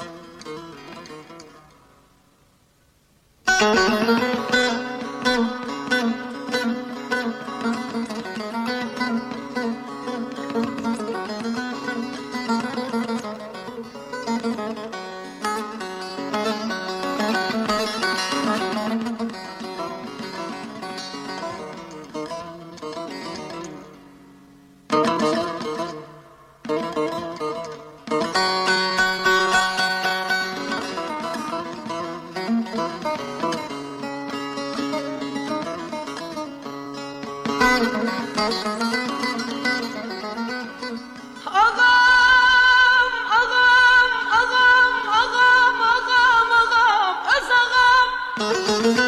Thank you. Ağam, ağam, ağam,